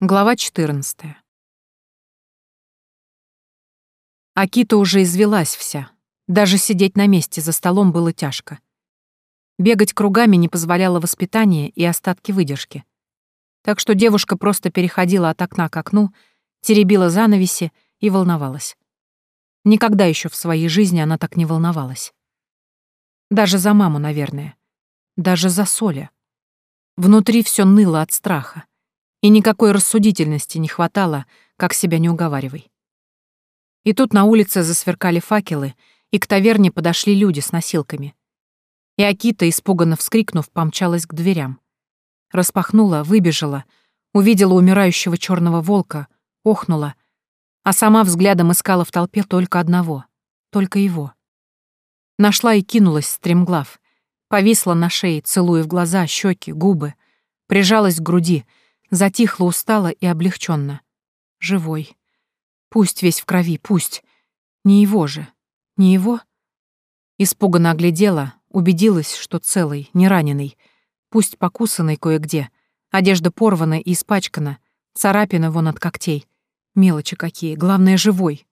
Глава 14. Акита уже извелась вся. Даже сидеть на месте за столом было тяжко. Бегать кругами не позволяло воспитание и остатки выдержки. Так что девушка просто переходила от окна к окну, теребила занавеси и волновалась. Никогда еще в своей жизни она так не волновалась. Даже за маму, наверное. Даже за Соля. Внутри все ныло от страха и никакой рассудительности не хватало, как себя не уговаривай. И тут на улице засверкали факелы, и к таверне подошли люди с носилками. И Акита, испуганно вскрикнув, помчалась к дверям. Распахнула, выбежала, увидела умирающего черного волка, охнула, а сама взглядом искала в толпе только одного, только его. Нашла и кинулась стремглав, повисла на шее, целуя в глаза, щеки, губы, прижалась к груди — Затихла устало и облегченно. Живой. Пусть весь в крови, пусть. Не его же. Не его? Испуганно оглядела, убедилась, что целый, не раненый. Пусть покусанный кое-где. Одежда порвана и испачкана. Царапина вон от когтей. Мелочи какие, главное, живой.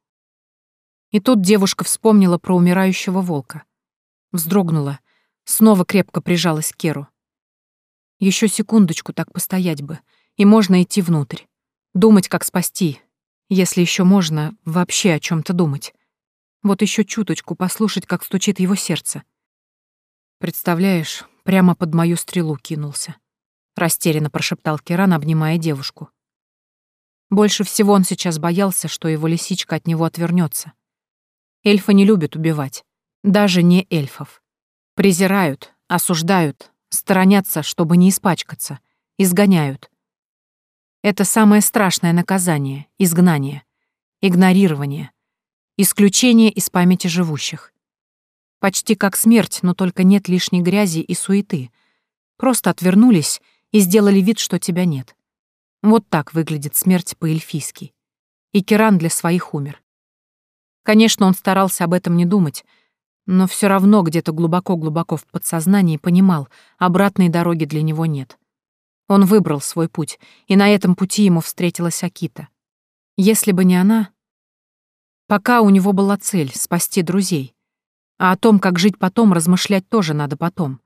И тут девушка вспомнила про умирающего волка. Вздрогнула, снова крепко прижалась к Керу. Еще секундочку так постоять бы — и можно идти внутрь. Думать, как спасти, если еще можно вообще о чем то думать. Вот еще чуточку послушать, как стучит его сердце. Представляешь, прямо под мою стрелу кинулся. Растерянно прошептал Керан, обнимая девушку. Больше всего он сейчас боялся, что его лисичка от него отвернется. Эльфы не любят убивать. Даже не эльфов. Презирают, осуждают, сторонятся, чтобы не испачкаться, изгоняют. Это самое страшное наказание — изгнание, игнорирование, исключение из памяти живущих. Почти как смерть, но только нет лишней грязи и суеты. Просто отвернулись и сделали вид, что тебя нет. Вот так выглядит смерть по-эльфийски. И Керан для своих умер. Конечно, он старался об этом не думать, но все равно где-то глубоко-глубоко в подсознании понимал, обратной дороги для него нет. Он выбрал свой путь, и на этом пути ему встретилась Акита. Если бы не она... Пока у него была цель — спасти друзей. А о том, как жить потом, размышлять тоже надо потом.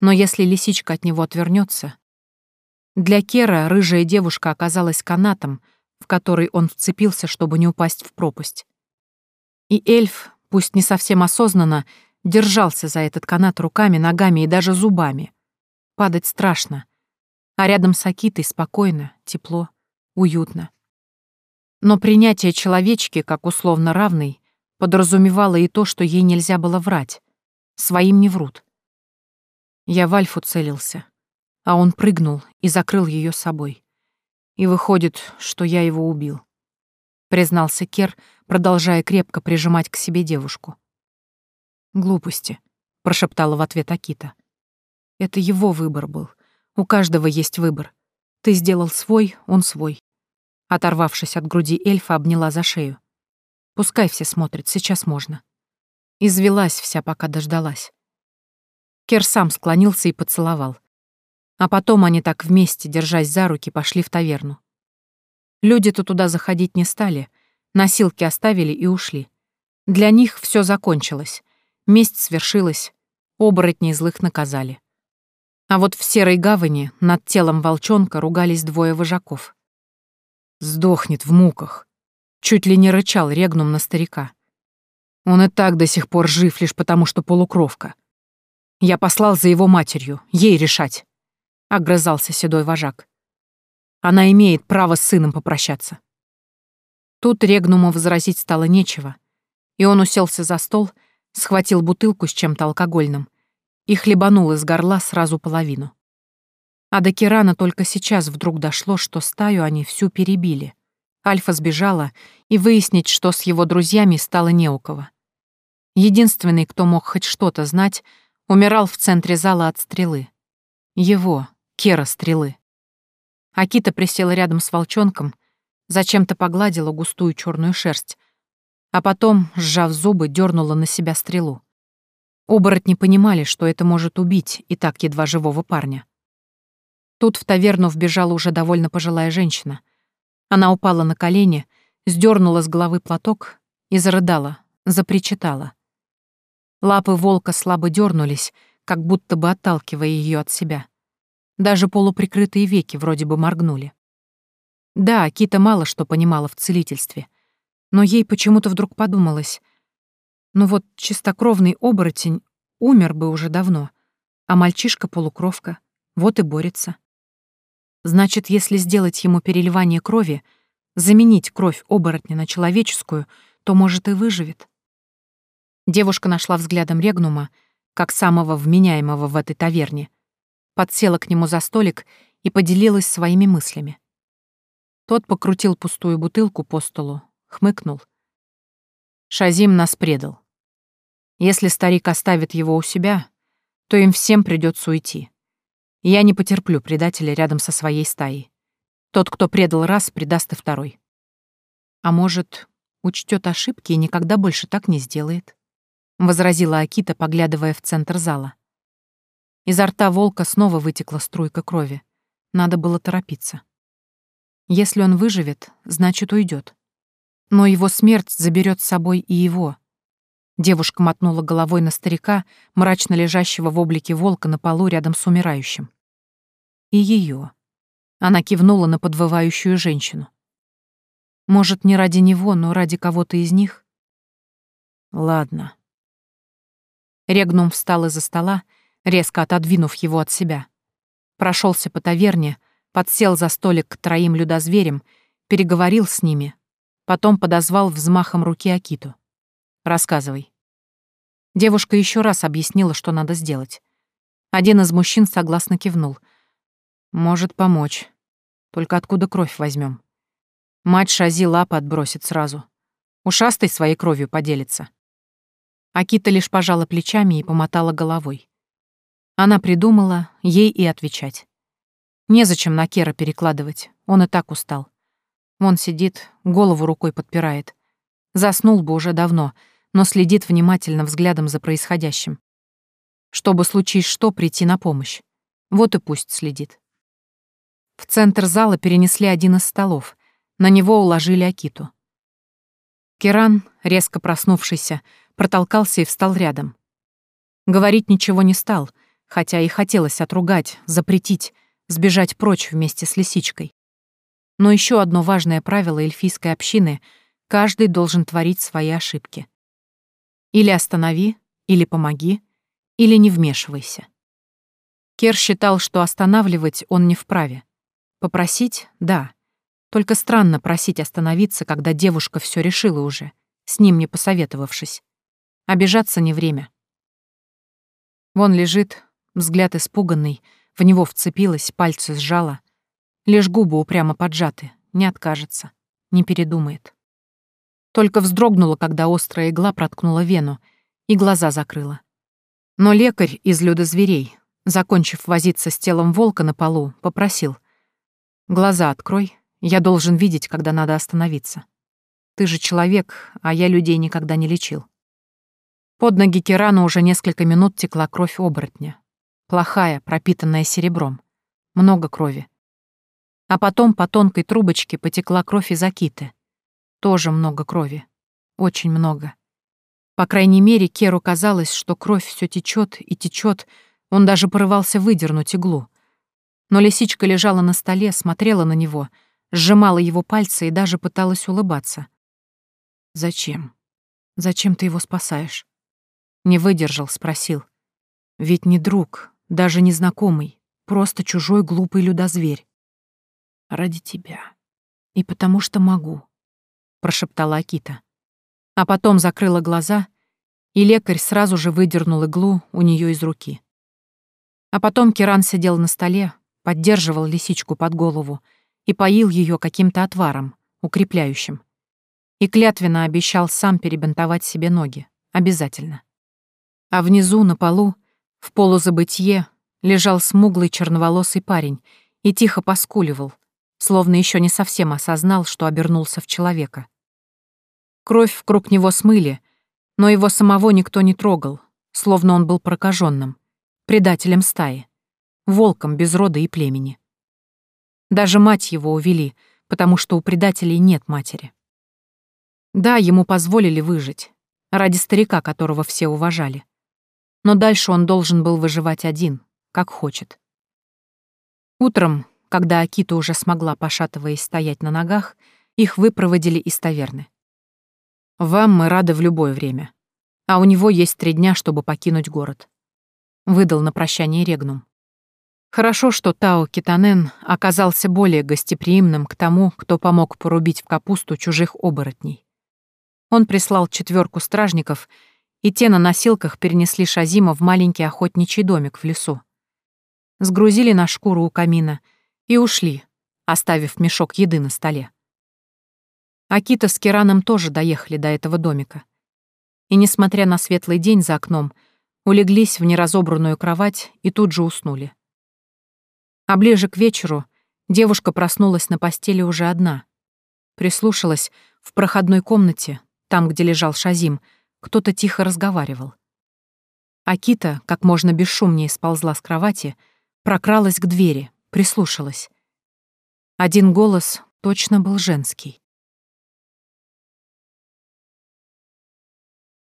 Но если лисичка от него отвернется, Для Кера рыжая девушка оказалась канатом, в который он вцепился, чтобы не упасть в пропасть. И эльф, пусть не совсем осознанно, держался за этот канат руками, ногами и даже зубами. Падать страшно, а рядом с Акитой спокойно, тепло, уютно. Но принятие человечки как условно равной подразумевало и то, что ей нельзя было врать. Своим не врут. Я в Альфу целился, а он прыгнул и закрыл ее собой. И выходит, что я его убил. Признался Кер, продолжая крепко прижимать к себе девушку. «Глупости», — прошептала в ответ Акита. «Это его выбор был. У каждого есть выбор. Ты сделал свой, он свой. Оторвавшись от груди эльфа, обняла за шею. Пускай все смотрят, сейчас можно. Извелась вся, пока дождалась. Кер сам склонился и поцеловал. А потом они так вместе, держась за руки, пошли в таверну. Люди-то туда заходить не стали, носилки оставили и ушли. Для них все закончилось. Месть свершилась, оборотней злых наказали. А вот в Серой гавани над телом волчонка ругались двое вожаков. «Сдохнет в муках», — чуть ли не рычал регнум на старика. «Он и так до сих пор жив лишь потому, что полукровка. Я послал за его матерью, ей решать», — огрызался седой вожак. «Она имеет право с сыном попрощаться». Тут Регнуму возразить стало нечего, и он уселся за стол, схватил бутылку с чем-то алкогольным — и хлебанул из горла сразу половину. А до Кирана только сейчас вдруг дошло, что стаю они всю перебили. Альфа сбежала, и выяснить, что с его друзьями, стало не у кого. Единственный, кто мог хоть что-то знать, умирал в центре зала от стрелы. Его, Кера, стрелы. Акита присела рядом с волчонком, зачем-то погладила густую черную шерсть, а потом, сжав зубы, дернула на себя стрелу. Оборотни понимали, что это может убить и так едва живого парня. Тут в таверну вбежала уже довольно пожилая женщина. Она упала на колени, сдернула с головы платок и зарыдала, запричитала. Лапы волка слабо дернулись, как будто бы отталкивая ее от себя. Даже полуприкрытые веки вроде бы моргнули. Да, Кита мало что понимала в целительстве, но ей почему-то вдруг подумалось, ну вот чистокровный оборотень умер бы уже давно, а мальчишка-полукровка вот и борется. Значит, если сделать ему переливание крови, заменить кровь оборотня на человеческую, то, может, и выживет. Девушка нашла взглядом Регнума, как самого вменяемого в этой таверне, подсела к нему за столик и поделилась своими мыслями. Тот покрутил пустую бутылку по столу, хмыкнул. Шазим нас предал. Если старик оставит его у себя, то им всем придется уйти. Я не потерплю предателя рядом со своей стаей. Тот, кто предал раз, предаст и второй. А может, учтет ошибки и никогда больше так не сделает? Возразила Акита, поглядывая в центр зала. Изо рта волка снова вытекла струйка крови. Надо было торопиться. Если он выживет, значит, уйдет. Но его смерть заберет с собой и его. Девушка мотнула головой на старика, мрачно лежащего в облике волка на полу рядом с умирающим. И ее. Она кивнула на подвывающую женщину. Может, не ради него, но ради кого-то из них? Ладно. Регнум встал из-за стола, резко отодвинув его от себя. Прошелся по таверне, подсел за столик к троим людозверям, переговорил с ними, Потом подозвал взмахом руки Акиту. «Рассказывай». Девушка еще раз объяснила, что надо сделать. Один из мужчин согласно кивнул. «Может помочь. Только откуда кровь возьмем? Мать Шази лапы отбросит сразу. Ушастой своей кровью поделится». Акита лишь пожала плечами и помотала головой. Она придумала, ей и отвечать. Незачем на Кера перекладывать, он и так устал. Вон сидит, голову рукой подпирает. Заснул бы уже давно, но следит внимательно взглядом за происходящим. Чтобы случись что, прийти на помощь. Вот и пусть следит. В центр зала перенесли один из столов. На него уложили Акиту. Керан, резко проснувшийся, протолкался и встал рядом. Говорить ничего не стал, хотя и хотелось отругать, запретить, сбежать прочь вместе с лисичкой. Но еще одно важное правило эльфийской общины — каждый должен творить свои ошибки. Или останови, или помоги, или не вмешивайся. Кер считал, что останавливать он не вправе. Попросить — да. Только странно просить остановиться, когда девушка все решила уже, с ним не посоветовавшись. Обижаться не время. Вон лежит, взгляд испуганный, в него вцепилась, пальцы сжала — Лишь губы упрямо поджаты, не откажется, не передумает. Только вздрогнула, когда острая игла проткнула вену, и глаза закрыла. Но лекарь из зверей, закончив возиться с телом волка на полу, попросил. «Глаза открой, я должен видеть, когда надо остановиться. Ты же человек, а я людей никогда не лечил». Под ноги Кирану уже несколько минут текла кровь оборотня. Плохая, пропитанная серебром. Много крови. А потом по тонкой трубочке потекла кровь из Акиты. Тоже много крови. Очень много. По крайней мере, Керу казалось, что кровь все течет и течет. Он даже порывался выдернуть иглу. Но лисичка лежала на столе, смотрела на него, сжимала его пальцы и даже пыталась улыбаться. «Зачем? Зачем ты его спасаешь?» Не выдержал, спросил. «Ведь не друг, даже не знакомый, просто чужой глупый людозверь ради тебя. И потому что могу», — прошептала Акита. А потом закрыла глаза, и лекарь сразу же выдернул иглу у нее из руки. А потом Киран сидел на столе, поддерживал лисичку под голову и поил ее каким-то отваром, укрепляющим. И клятвенно обещал сам перебинтовать себе ноги. Обязательно. А внизу, на полу, в полузабытье, лежал смуглый черноволосый парень и тихо поскуливал, словно еще не совсем осознал, что обернулся в человека. Кровь вкруг него смыли, но его самого никто не трогал, словно он был прокаженным, предателем стаи, волком без рода и племени. Даже мать его увели, потому что у предателей нет матери. Да, ему позволили выжить, ради старика, которого все уважали. Но дальше он должен был выживать один, как хочет. Утром, когда Акита уже смогла, пошатываясь, стоять на ногах, их выпроводили из таверны. «Вам мы рады в любое время, а у него есть три дня, чтобы покинуть город», — выдал на прощание Регнум. Хорошо, что Тао Китанен оказался более гостеприимным к тому, кто помог порубить в капусту чужих оборотней. Он прислал четверку стражников, и те на носилках перенесли Шазима в маленький охотничий домик в лесу. Сгрузили на шкуру у камина и ушли, оставив мешок еды на столе. Акита с Кираном тоже доехали до этого домика. И, несмотря на светлый день за окном, улеглись в неразобранную кровать и тут же уснули. А ближе к вечеру девушка проснулась на постели уже одна. Прислушалась в проходной комнате, там, где лежал Шазим, кто-то тихо разговаривал. Акита, как можно бесшумнее сползла с кровати, прокралась к двери, прислушалась. Один голос точно был женский.